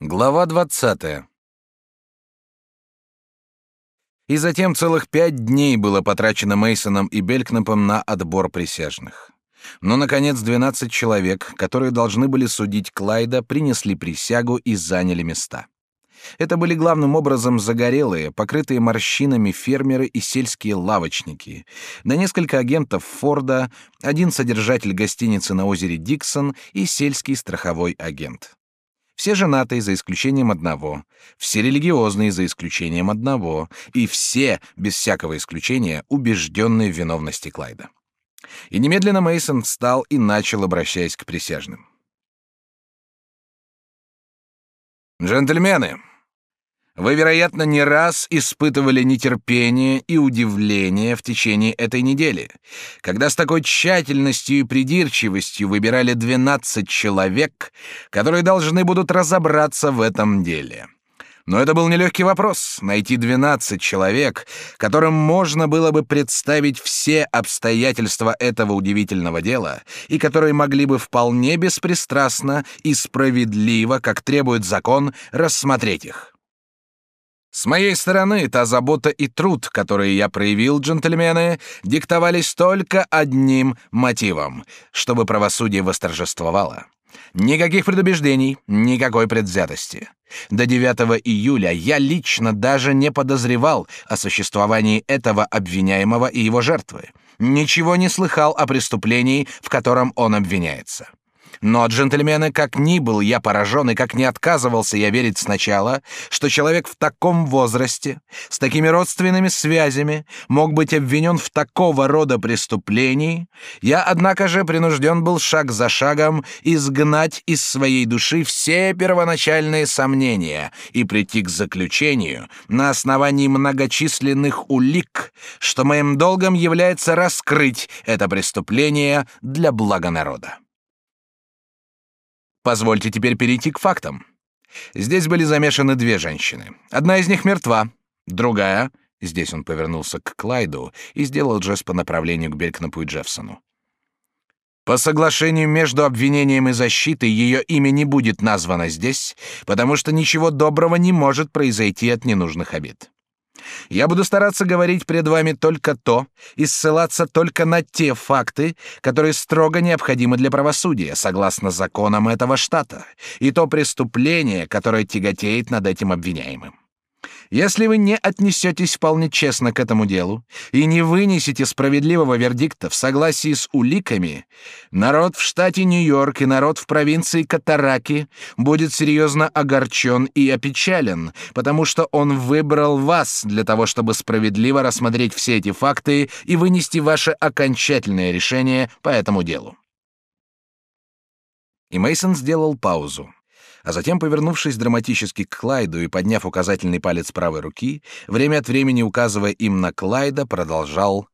Глава 20. И затем целых пять дней было потрачено Мейсоном и Белькнапом на отбор присяжных. Но, наконец, 12 человек, которые должны были судить Клайда, принесли присягу и заняли места. Это были главным образом загорелые, покрытые морщинами фермеры и сельские лавочники, да несколько агентов Форда, один содержатель гостиницы на озере Диксон и сельский страховой агент. Все женатые за исключением одного, все религиозные за исключением одного, и все, без всякого исключения, убежденные в виновности Клайда. И немедленно Мейсон встал и начал, обращаясь к присяжным. «Джентльмены, вы, вероятно, не раз испытывали нетерпение и удивление в течение этой недели, когда с такой тщательностью и придирчивостью выбирали 12 человек, которые должны будут разобраться в этом деле. Но это был нелегкий вопрос — найти 12 человек, которым можно было бы представить все обстоятельства этого удивительного дела и которые могли бы вполне беспристрастно и справедливо, как требует закон, рассмотреть их. С моей стороны, та забота и труд, которые я проявил, джентльмены, диктовались только одним мотивом, чтобы правосудие восторжествовало. Никаких предубеждений, никакой предвзятости. До 9 июля я лично даже не подозревал о существовании этого обвиняемого и его жертвы. Ничего не слыхал о преступлении, в котором он обвиняется. Но, джентльмены, как ни был я поражен и как не отказывался я верить сначала, что человек в таком возрасте, с такими родственными связями, мог быть обвинен в такого рода преступлении, я, однако же, принужден был шаг за шагом изгнать из своей души все первоначальные сомнения и прийти к заключению на основании многочисленных улик, что моим долгом является раскрыть это преступление для блага народа. Позвольте теперь перейти к фактам. Здесь были замешаны две женщины. Одна из них мертва, другая... Здесь он повернулся к Клайду и сделал жест по направлению к Белькнапу и Джеффсону. По соглашению между обвинением и защитой ее имя не будет названо здесь, потому что ничего доброго не может произойти от ненужных обид. Я буду стараться говорить пред вами только то и ссылаться только на те факты, которые строго необходимы для правосудия, согласно законам этого штата, и то преступление, которое тяготеет над этим обвиняемым. Если вы не отнесетесь вполне честно к этому делу и не вынесете справедливого вердикта в согласии с уликами, народ в штате Нью-Йорк и народ в провинции Катараки будет серьезно огорчен и опечален, потому что он выбрал вас для того, чтобы справедливо рассмотреть все эти факты и вынести ваше окончательное решение по этому делу. И Мейсон сделал паузу а затем, повернувшись драматически к Клайду и подняв указательный палец правой руки, время от времени указывая им на Клайда, продолжал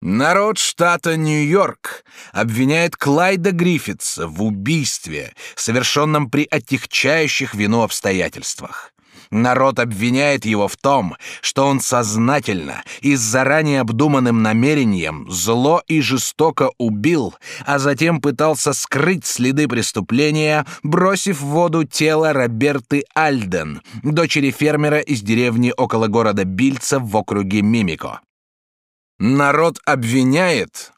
Народ штата Нью-Йорк обвиняет Клайда Гриффитса в убийстве, совершенном при отягчающих вину обстоятельствах. Народ обвиняет его в том, что он сознательно и с заранее обдуманным намерением зло и жестоко убил, а затем пытался скрыть следы преступления, бросив в воду тело Роберты Альден, дочери фермера из деревни около города Бильца в округе Мимико. Народ обвиняет,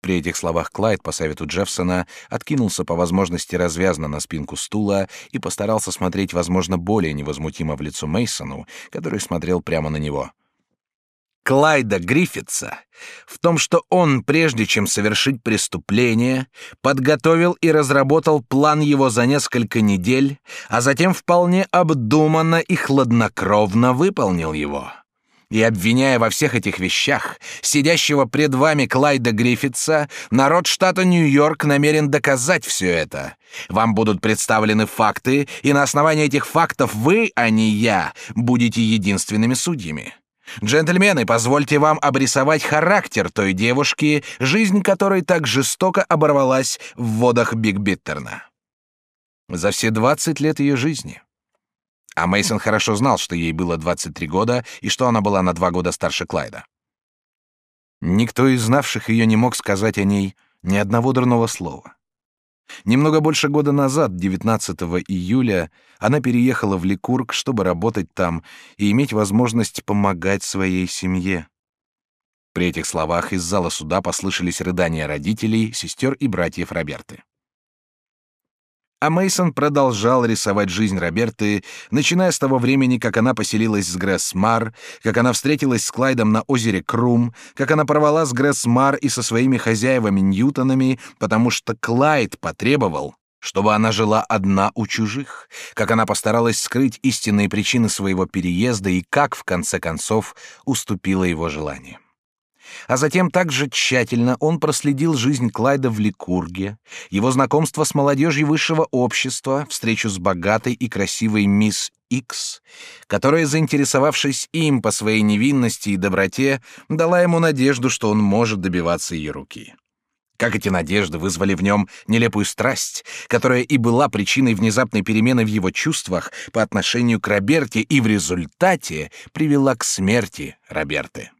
при этих словах Клайд по совету Джеффсона откинулся по возможности развязно на спинку стула и постарался смотреть, возможно, более невозмутимо в лицо Мейсону, который смотрел прямо на него. Клайда Гриффитса в том, что он, прежде чем совершить преступление, подготовил и разработал план его за несколько недель, а затем вполне обдуманно и хладнокровно выполнил его. И обвиняя во всех этих вещах сидящего пред вами Клайда Гриффитса, народ штата Нью-Йорк намерен доказать все это. Вам будут представлены факты, и на основании этих фактов вы, а не я, будете единственными судьями. Джентльмены, позвольте вам обрисовать характер той девушки, жизнь которой так жестоко оборвалась в водах Биг Биттерна. За все 20 лет ее жизни а Мейсон хорошо знал, что ей было 23 года и что она была на два года старше Клайда. Никто из знавших ее не мог сказать о ней ни одного дурного слова. Немного больше года назад, 19 июля, она переехала в Ликург, чтобы работать там и иметь возможность помогать своей семье. При этих словах из зала суда послышались рыдания родителей, сестер и братьев Роберты. А Мейсон продолжал рисовать жизнь Роберты, начиная с того времени, как она поселилась с Гресс-Мар, как она встретилась с Клайдом на озере Крум, как она порвала с Гресс-Мар и со своими хозяевами Ньютонами, потому что Клайд потребовал, чтобы она жила одна у чужих, как она постаралась скрыть истинные причины своего переезда и как, в конце концов, уступила его желаниям. А затем также тщательно он проследил жизнь Клайда в Ликурге, его знакомство с молодежью высшего общества, встречу с богатой и красивой мисс Икс, которая, заинтересовавшись им по своей невинности и доброте, дала ему надежду, что он может добиваться ее руки. Как эти надежды вызвали в нем нелепую страсть, которая и была причиной внезапной перемены в его чувствах по отношению к Роберте и в результате привела к смерти Роберты.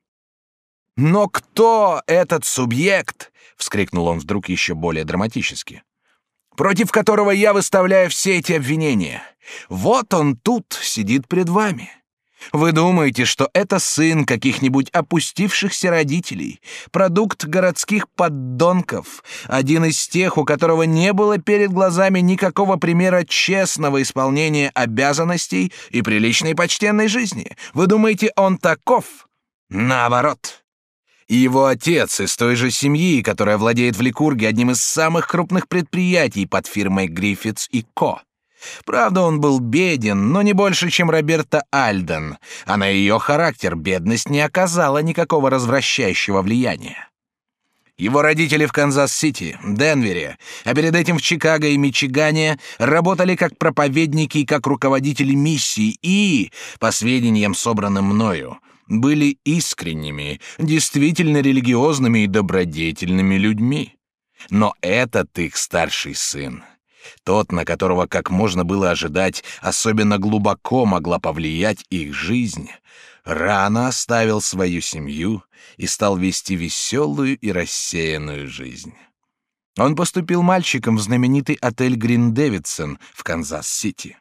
«Но кто этот субъект?» — вскрикнул он вдруг еще более драматически. «Против которого я выставляю все эти обвинения. Вот он тут сидит пред вами. Вы думаете, что это сын каких-нибудь опустившихся родителей, продукт городских поддонков, один из тех, у которого не было перед глазами никакого примера честного исполнения обязанностей и приличной почтенной жизни? Вы думаете, он таков? Наоборот, и его отец из той же семьи, которая владеет в Ликурге одним из самых крупных предприятий под фирмой Гриффитс и Ко. Правда, он был беден, но не больше, чем Роберта Альден, а на ее характер бедность не оказала никакого развращающего влияния. Его родители в Канзас-Сити, Денвере, а перед этим в Чикаго и Мичигане работали как проповедники и как руководители миссий и, по сведениям, собранным мною, были искренними, действительно религиозными и добродетельными людьми. Но этот их старший сын, тот, на которого, как можно было ожидать, особенно глубоко могла повлиять их жизнь, рано оставил свою семью и стал вести веселую и рассеянную жизнь. Он поступил мальчиком в знаменитый отель Грин Дэвидсон в Канзас-Сити.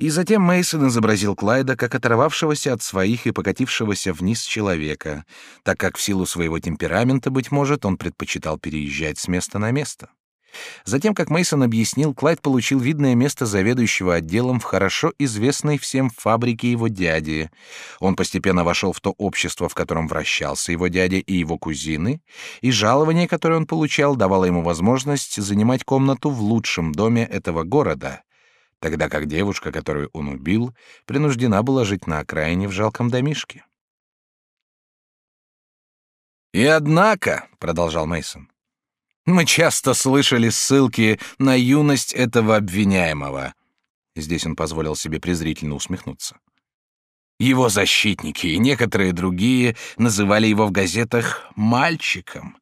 И затем Мейсон изобразил Клайда как оторвавшегося от своих и покатившегося вниз человека, так как в силу своего темперамента, быть может, он предпочитал переезжать с места на место. Затем, как Мейсон объяснил, Клайд получил видное место заведующего отделом в хорошо известной всем фабрике его дяди. Он постепенно вошел в то общество, в котором вращался его дядя и его кузины, и жалование, которое он получал, давало ему возможность занимать комнату в лучшем доме этого города, тогда как девушка, которую он убил, принуждена была жить на окраине в жалком домишке. И однако, продолжал Мейсон, мы часто слышали ссылки на юность этого обвиняемого. Здесь он позволил себе презрительно усмехнуться. Его защитники и некоторые другие называли его в газетах мальчиком.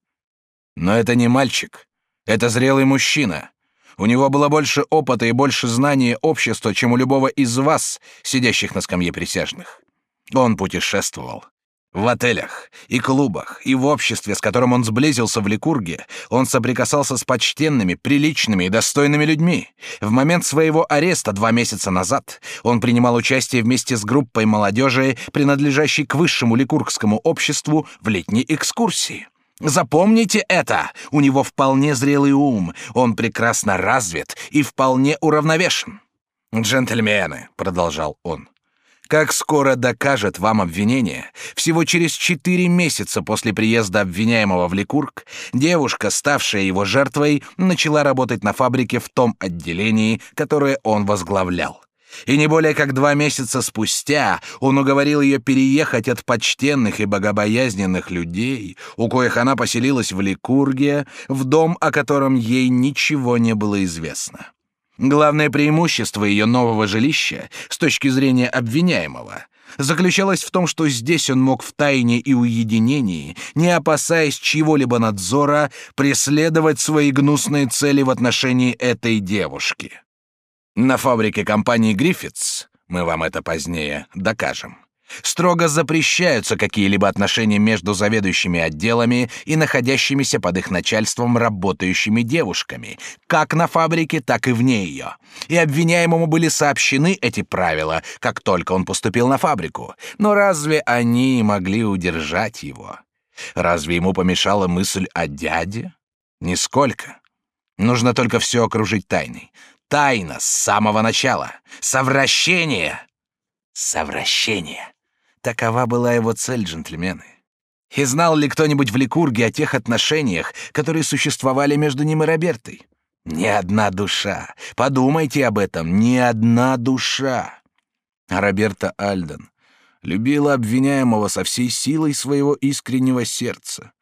Но это не мальчик, это зрелый мужчина, у него было больше опыта и больше знания общества, чем у любого из вас, сидящих на скамье присяжных. Он путешествовал. В отелях и клубах, и в обществе, с которым он сблизился в Ликурге, он соприкасался с почтенными, приличными и достойными людьми. В момент своего ареста два месяца назад он принимал участие вместе с группой молодежи, принадлежащей к высшему ликургскому обществу, в летней экскурсии. Запомните это. У него вполне зрелый ум, он прекрасно развит и вполне уравновешен. Джентльмены, продолжал он. Как скоро докажет вам обвинение, всего через четыре месяца после приезда обвиняемого в Ликург, девушка, ставшая его жертвой, начала работать на фабрике в том отделении, которое он возглавлял. И не более как два месяца спустя он уговорил ее переехать от почтенных и богобоязненных людей, у коих она поселилась в Ликурге, в дом, о котором ей ничего не было известно. Главное преимущество ее нового жилища с точки зрения обвиняемого заключалось в том, что здесь он мог в тайне и уединении, не опасаясь чьего-либо надзора, преследовать свои гнусные цели в отношении этой девушки. На фабрике компании Гриффитс, мы вам это позднее докажем, Строго запрещаются какие-либо отношения между заведующими отделами и находящимися под их начальством работающими девушками, как на фабрике, так и вне ее. И обвиняемому были сообщены эти правила, как только он поступил на фабрику. Но разве они могли удержать его? Разве ему помешала мысль о дяде? Нисколько. Нужно только все окружить тайной. Тайна с самого начала. Совращение. Совращение. Такова была его цель, джентльмены. И знал ли кто-нибудь в Ликурге о тех отношениях, которые существовали между ним и Робертой? Ни одна душа. Подумайте об этом. Ни одна душа. Роберта Альден любила обвиняемого со всей силой своего искреннего сердца.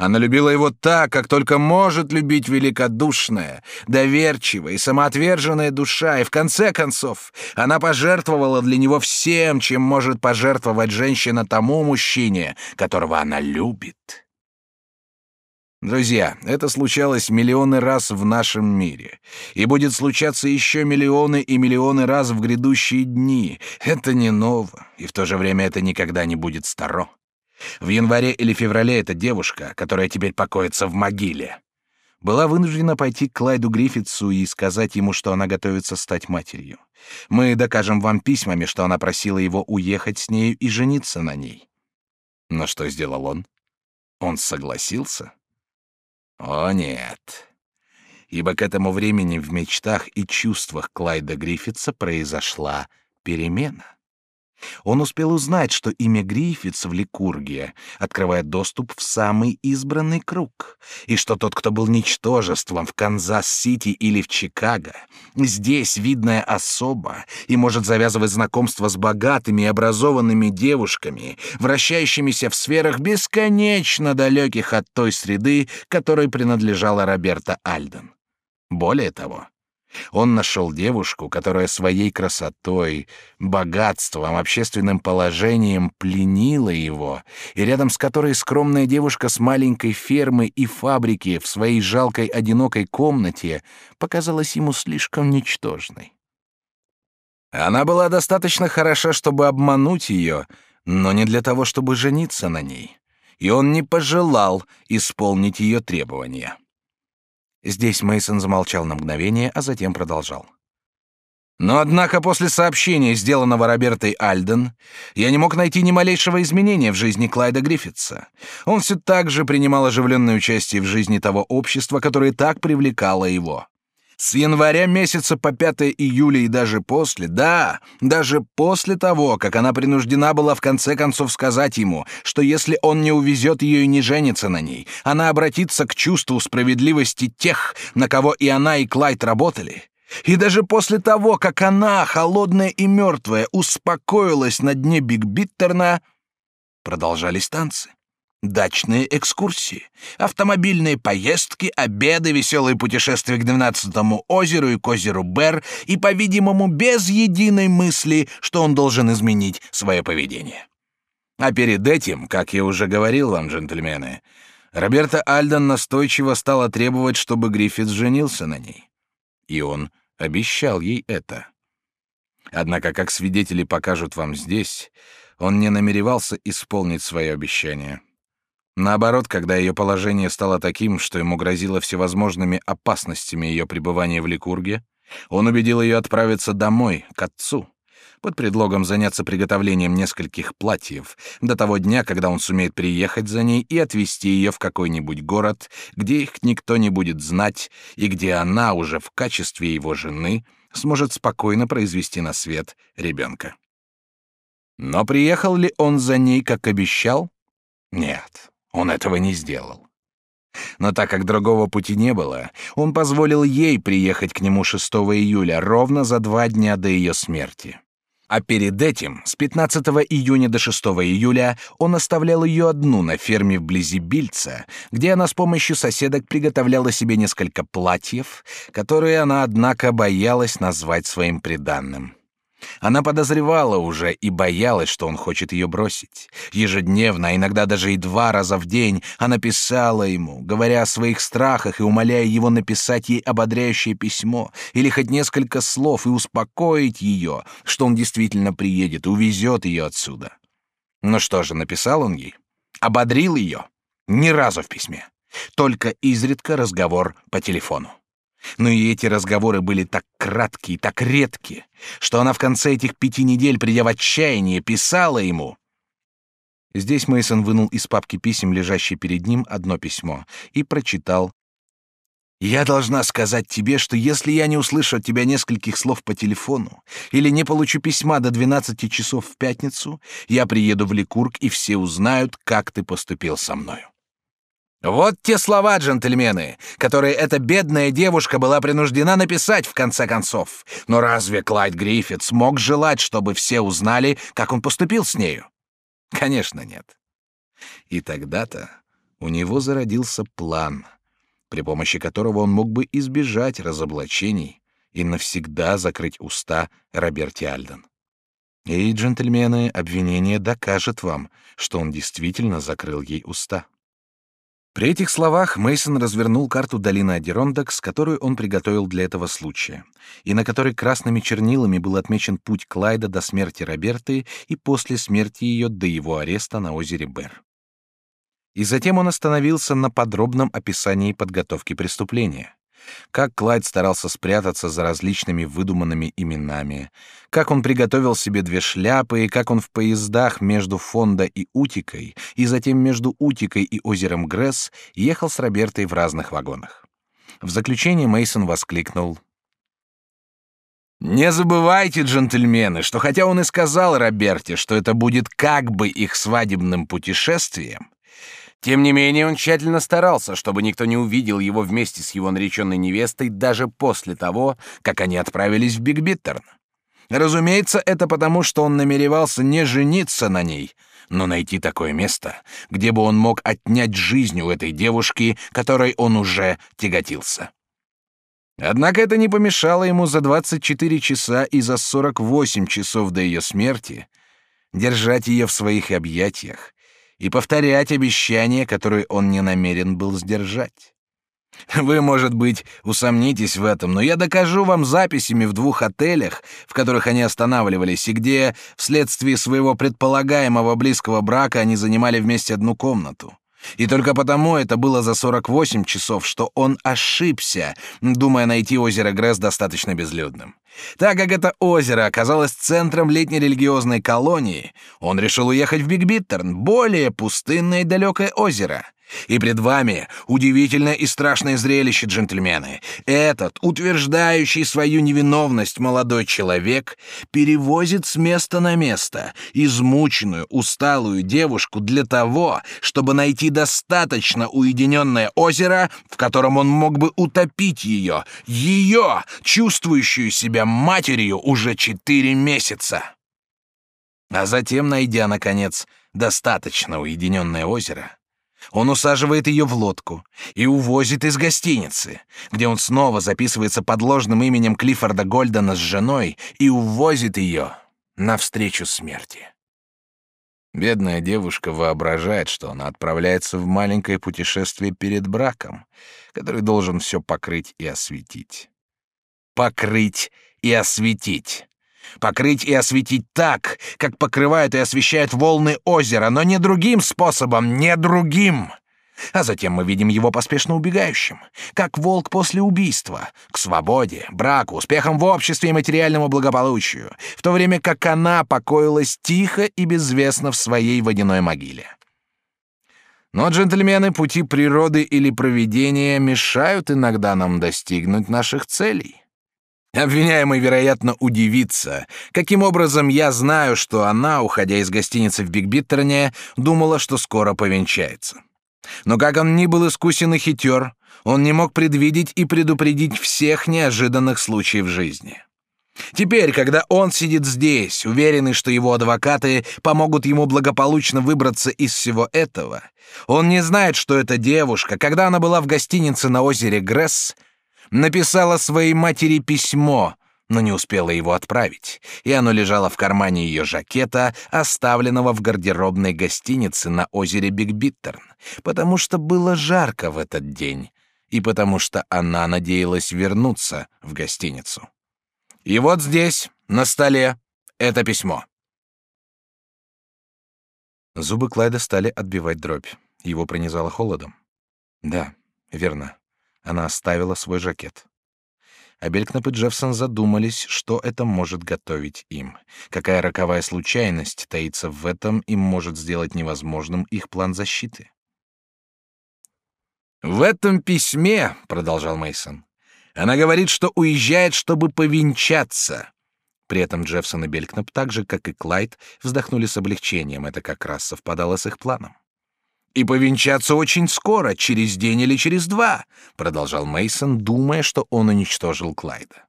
Она любила его так, как только может любить великодушная, доверчивая и самоотверженная душа, и в конце концов она пожертвовала для него всем, чем может пожертвовать женщина тому мужчине, которого она любит. Друзья, это случалось миллионы раз в нашем мире, и будет случаться еще миллионы и миллионы раз в грядущие дни. Это не ново, и в то же время это никогда не будет старо. В январе или феврале эта девушка, которая теперь покоится в могиле, была вынуждена пойти к Клайду Гриффитсу и сказать ему, что она готовится стать матерью. Мы докажем вам письмами, что она просила его уехать с нею и жениться на ней. Но что сделал он? Он согласился? О, нет. Ибо к этому времени в мечтах и чувствах Клайда Гриффитса произошла перемена. Он успел узнать, что имя Гриффитс в Ликурге открывает доступ в самый избранный круг, и что тот, кто был ничтожеством в Канзас-Сити или в Чикаго, здесь видная особа и может завязывать знакомства с богатыми и образованными девушками, вращающимися в сферах бесконечно далеких от той среды, которой принадлежала Роберта Альден. Более того, он нашел девушку, которая своей красотой, богатством, общественным положением пленила его, и рядом с которой скромная девушка с маленькой фермы и фабрики в своей жалкой одинокой комнате показалась ему слишком ничтожной. Она была достаточно хороша, чтобы обмануть ее, но не для того, чтобы жениться на ней, и он не пожелал исполнить ее требования. Здесь Мейсон замолчал на мгновение, а затем продолжал. Но однако после сообщения, сделанного Робертой Альден, я не мог найти ни малейшего изменения в жизни Клайда Гриффитса. Он все так же принимал оживленное участие в жизни того общества, которое так привлекало его. С января месяца по 5 июля и даже после, да, даже после того, как она принуждена была в конце концов сказать ему, что если он не увезет ее и не женится на ней, она обратится к чувству справедливости тех, на кого и она, и Клайд работали. И даже после того, как она, холодная и мертвая, успокоилась на дне Биг Биттерна, продолжались танцы. Дачные экскурсии, автомобильные поездки, обеды, веселые путешествия к двенадцатому озеру и к озеру Бер, и, по-видимому, без единой мысли, что он должен изменить свое поведение. А перед этим, как я уже говорил вам, джентльмены, Роберта Альден настойчиво стала требовать, чтобы Гриффитс женился на ней. И он обещал ей это. Однако, как свидетели покажут вам здесь, он не намеревался исполнить свое обещание. Наоборот, когда ее положение стало таким, что ему грозило всевозможными опасностями ее пребывания в Ликурге, он убедил ее отправиться домой, к отцу, под предлогом заняться приготовлением нескольких платьев до того дня, когда он сумеет приехать за ней и отвезти ее в какой-нибудь город, где их никто не будет знать и где она уже в качестве его жены сможет спокойно произвести на свет ребенка. Но приехал ли он за ней, как обещал? Нет. Он этого не сделал. Но так как другого пути не было, он позволил ей приехать к нему 6 июля, ровно за два дня до ее смерти. А перед этим, с 15 июня до 6 июля, он оставлял ее одну на ферме вблизи Бильца, где она с помощью соседок приготовляла себе несколько платьев, которые она, однако, боялась назвать своим приданным. Она подозревала уже и боялась, что он хочет ее бросить. Ежедневно, а иногда даже и два раза в день, она писала ему, говоря о своих страхах и умоляя его написать ей ободряющее письмо или хоть несколько слов и успокоить ее, что он действительно приедет и увезет ее отсюда. Ну что же, написал он ей? Ободрил ее? Ни разу в письме. Только изредка разговор по телефону. Но и эти разговоры были так краткие, так редкие, что она в конце этих пяти недель, придя в отчаяние, писала ему. Здесь Мейсон вынул из папки писем, лежащей перед ним, одно письмо и прочитал. «Я должна сказать тебе, что если я не услышу от тебя нескольких слов по телефону или не получу письма до 12 часов в пятницу, я приеду в Ликург, и все узнают, как ты поступил со мною». Вот те слова, джентльмены, которые эта бедная девушка была принуждена написать в конце концов. Но разве Клайд Гриффитс мог желать, чтобы все узнали, как он поступил с нею? Конечно, нет. И тогда-то у него зародился план, при помощи которого он мог бы избежать разоблачений и навсегда закрыть уста Роберти Альден. И, джентльмены, обвинение докажет вам, что он действительно закрыл ей уста. При этих словах Мейсон развернул карту долины Адерондокс, которую он приготовил для этого случая, и на которой красными чернилами был отмечен путь Клайда до смерти Роберты и после смерти ее до его ареста на озере Бер. И затем он остановился на подробном описании подготовки преступления как Клайд старался спрятаться за различными выдуманными именами, как он приготовил себе две шляпы и как он в поездах между Фонда и Утикой и затем между Утикой и озером Гресс ехал с Робертой в разных вагонах. В заключение Мейсон воскликнул: не забывайте, джентльмены, что хотя он и сказал Роберте, что это будет как бы их свадебным путешествием, тем не менее, он тщательно старался, чтобы никто не увидел его вместе с его нареченной невестой даже после того, как они отправились в Бигбиттерн. Разумеется, это потому, что он намеревался не жениться на ней, но найти такое место, где бы он мог отнять жизнь у этой девушки, которой он уже тяготился. Однако это не помешало ему за 24 часа и за 48 часов до ее смерти держать ее в своих объятиях и повторять обещания, которые он не намерен был сдержать. Вы, может быть, усомнитесь в этом, но я докажу вам записями в двух отелях, в которых они останавливались, и где, вследствие своего предполагаемого близкого брака, они занимали вместе одну комнату. И только потому это было за 48 часов, что он ошибся, думая найти озеро Гресс достаточно безлюдным. Так как это озеро оказалось центром летней религиозной колонии, он решил уехать в Бигбиттерн, более пустынное и далекое озеро — и пред вами удивительное и страшное зрелище, джентльмены. Этот, утверждающий свою невиновность молодой человек, перевозит с места на место измученную, усталую девушку для того, чтобы найти достаточно уединенное озеро, в котором он мог бы утопить ее, ее, чувствующую себя матерью уже четыре месяца. А затем, найдя, наконец, достаточно уединенное озеро, он усаживает ее в лодку и увозит из гостиницы, где он снова записывается под ложным именем Клиффорда Гольдена с женой и увозит ее навстречу смерти. Бедная девушка воображает, что она отправляется в маленькое путешествие перед браком, который должен все покрыть и осветить. Покрыть и осветить. Покрыть и осветить так, как покрывают и освещают волны озера, но не другим способом, не другим. А затем мы видим его поспешно убегающим, как волк после убийства, к свободе, браку, успехам в обществе и материальному благополучию, в то время как она покоилась тихо и безвестно в своей водяной могиле. Но, джентльмены, пути природы или провидения мешают иногда нам достигнуть наших целей. Обвиняемый, вероятно, удивится, каким образом я знаю, что она, уходя из гостиницы в Бигбиттерне, думала, что скоро повенчается. Но как он ни был искусен и хитер, он не мог предвидеть и предупредить всех неожиданных случаев жизни. Теперь, когда он сидит здесь, уверенный, что его адвокаты помогут ему благополучно выбраться из всего этого, он не знает, что эта девушка, когда она была в гостинице на озере Гресс, написала своей матери письмо, но не успела его отправить, и оно лежало в кармане ее жакета, оставленного в гардеробной гостинице на озере Бигбиттерн, потому что было жарко в этот день, и потому что она надеялась вернуться в гостиницу. И вот здесь, на столе, это письмо. Зубы Клайда стали отбивать дробь. Его пронизало холодом. Да, верно. Она оставила свой жакет. А Белькнап и Джеффсон задумались, что это может готовить им. Какая роковая случайность таится в этом и может сделать невозможным их план защиты. «В этом письме», — продолжал Мейсон, — «она говорит, что уезжает, чтобы повенчаться». При этом Джеффсон и Белькнап, так же, как и Клайд, вздохнули с облегчением. Это как раз совпадало с их планом. «И повенчаться очень скоро, через день или через два», — продолжал Мейсон, думая, что он уничтожил Клайда.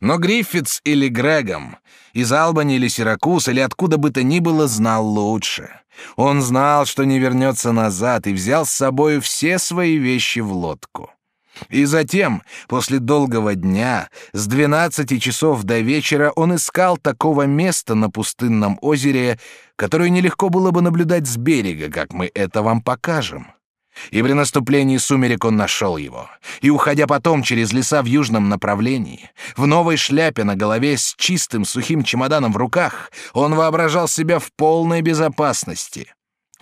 Но Гриффитс или Грегом, из Албани или Сиракуз, или откуда бы то ни было, знал лучше. Он знал, что не вернется назад, и взял с собой все свои вещи в лодку. И затем, после долгого дня, с двенадцати часов до вечера, он искал такого места на пустынном озере, которое нелегко было бы наблюдать с берега, как мы это вам покажем. И при наступлении сумерек он нашел его. И, уходя потом через леса в южном направлении, в новой шляпе на голове с чистым сухим чемоданом в руках, он воображал себя в полной безопасности.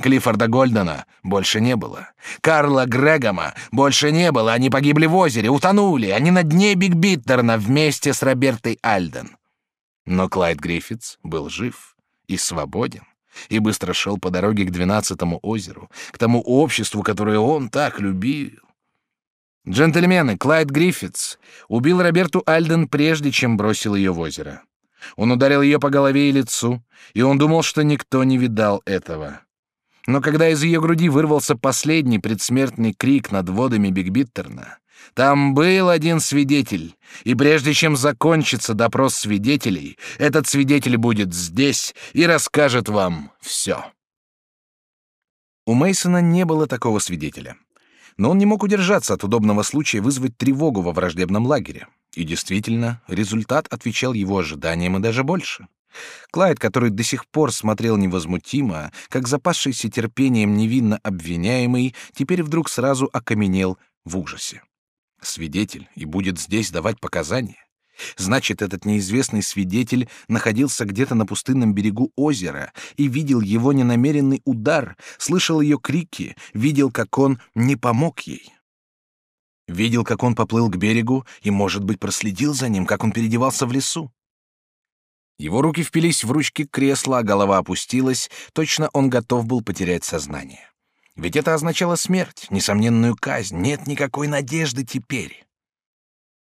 Клиффорда Гольдена больше не было. Карла Грегома больше не было. Они погибли в озере, утонули. Они на дне Биг Биттерна вместе с Робертой Альден. Но Клайд Гриффитс был жив и свободен и быстро шел по дороге к двенадцатому озеру, к тому обществу, которое он так любил. Джентльмены, Клайд Гриффитс убил Роберту Альден прежде, чем бросил ее в озеро. Он ударил ее по голове и лицу, и он думал, что никто не видал этого. Но когда из ее груди вырвался последний предсмертный крик над водами Бигбиттерна, там был один свидетель, и прежде чем закончится допрос свидетелей, этот свидетель будет здесь и расскажет вам все. У Мейсона не было такого свидетеля, но он не мог удержаться от удобного случая вызвать тревогу во враждебном лагере. И действительно, результат отвечал его ожиданиям и даже больше. Клайд, который до сих пор смотрел невозмутимо, как запасшийся терпением невинно обвиняемый, теперь вдруг сразу окаменел в ужасе свидетель и будет здесь давать показания. Значит, этот неизвестный свидетель находился где-то на пустынном берегу озера и видел его ненамеренный удар, слышал ее крики, видел, как он не помог ей. Видел, как он поплыл к берегу и, может быть, проследил за ним, как он переодевался в лесу. Его руки впились в ручки кресла, а голова опустилась, точно он готов был потерять сознание. Ведь это означало смерть, несомненную казнь. Нет никакой надежды теперь.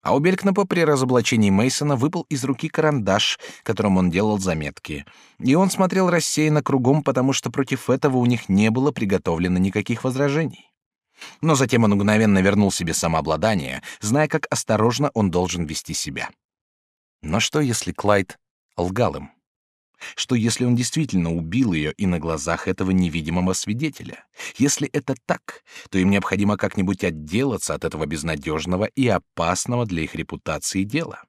А у Белькнапа при разоблачении Мейсона выпал из руки карандаш, которым он делал заметки, и он смотрел рассеянно кругом, потому что против этого у них не было приготовлено никаких возражений. Но затем он мгновенно вернул себе самообладание, зная, как осторожно он должен вести себя. Но что, если Клайд лгал им? Что если он действительно убил ее и на глазах этого невидимого свидетеля? Если это так, то им необходимо как-нибудь отделаться от этого безнадежного и опасного для их репутации дела.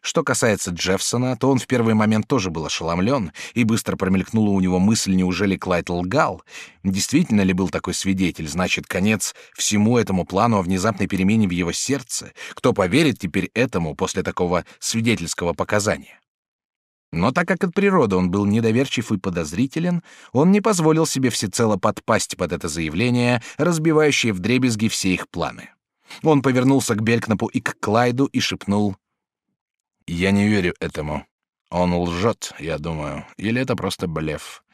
Что касается Джеффсона, то он в первый момент тоже был ошеломлен, и быстро промелькнула у него мысль, неужели Клайд лгал? Действительно ли был такой свидетель? Значит, конец всему этому плану о внезапной перемене в его сердце? Кто поверит теперь этому после такого свидетельского показания? Но так как от природы он был недоверчив и подозрителен, он не позволил себе всецело подпасть под это заявление, разбивающее вдребезги все их планы. Он повернулся к Белькнапу и к Клайду и шепнул: "Я не верю этому. Он лжет, я думаю, или это просто блеф.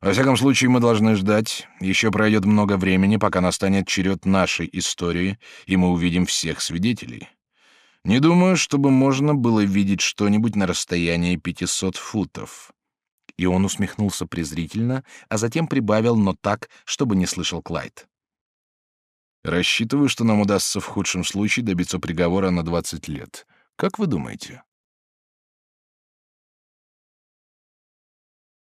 Во всяком случае, мы должны ждать. Еще пройдет много времени, пока настанет черед нашей истории, и мы увидим всех свидетелей. Не думаю, чтобы можно было видеть что-нибудь на расстоянии 500 футов. И он усмехнулся презрительно, а затем прибавил, но так, чтобы не слышал Клайд. Рассчитываю, что нам удастся в худшем случае добиться приговора на 20 лет. Как вы думаете?